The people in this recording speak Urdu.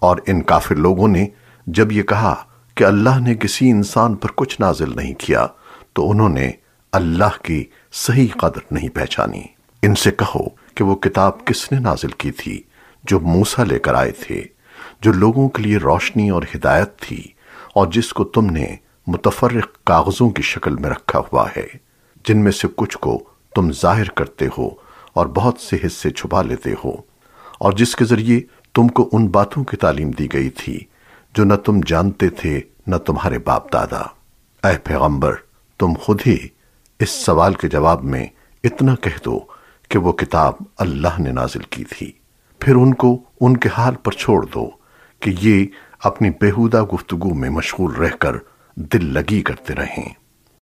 اور ان کافر لوگوں نے جب یہ کہا کہ اللہ نے کسی انسان پر کچھ نازل نہیں کیا، تو انہوں نے اللہ کی صحیح قدر نہیں پہچانی۔ ان سے کہو کہ وہ کتاب کس نے نازل کی تھی جو موسیٰ لے کر آئے تھے، جو لوگوں کے لیے روشنی اور ہدایت تھی اور جس کو تم نے متفرق کاغذوں کی شکل میں رکھا ہوا ہے۔ جن میں سے کچھ کو تم ظاہر کرتے ہو اور بہت سے حصے چھپا لیتے ہو اور جس کے ذریعے تم کو ان باتوں کی تعلیم دی گئی تھی جو نہ تم جانتے تھے نہ تمہارے باپ دادا۔ اے پیغمبر، تم خود ہی اس سوال کے جواب میں اتنا کہہ دو کہ وہ کتاب اللہ نے نازل کی تھی۔ پھر ان کو ان کے حال پر چھوڑ دو کہ یہ اپنی بےہودہ گفتگو میں مشغول رہ کر دل لگی کرتے رہیں۔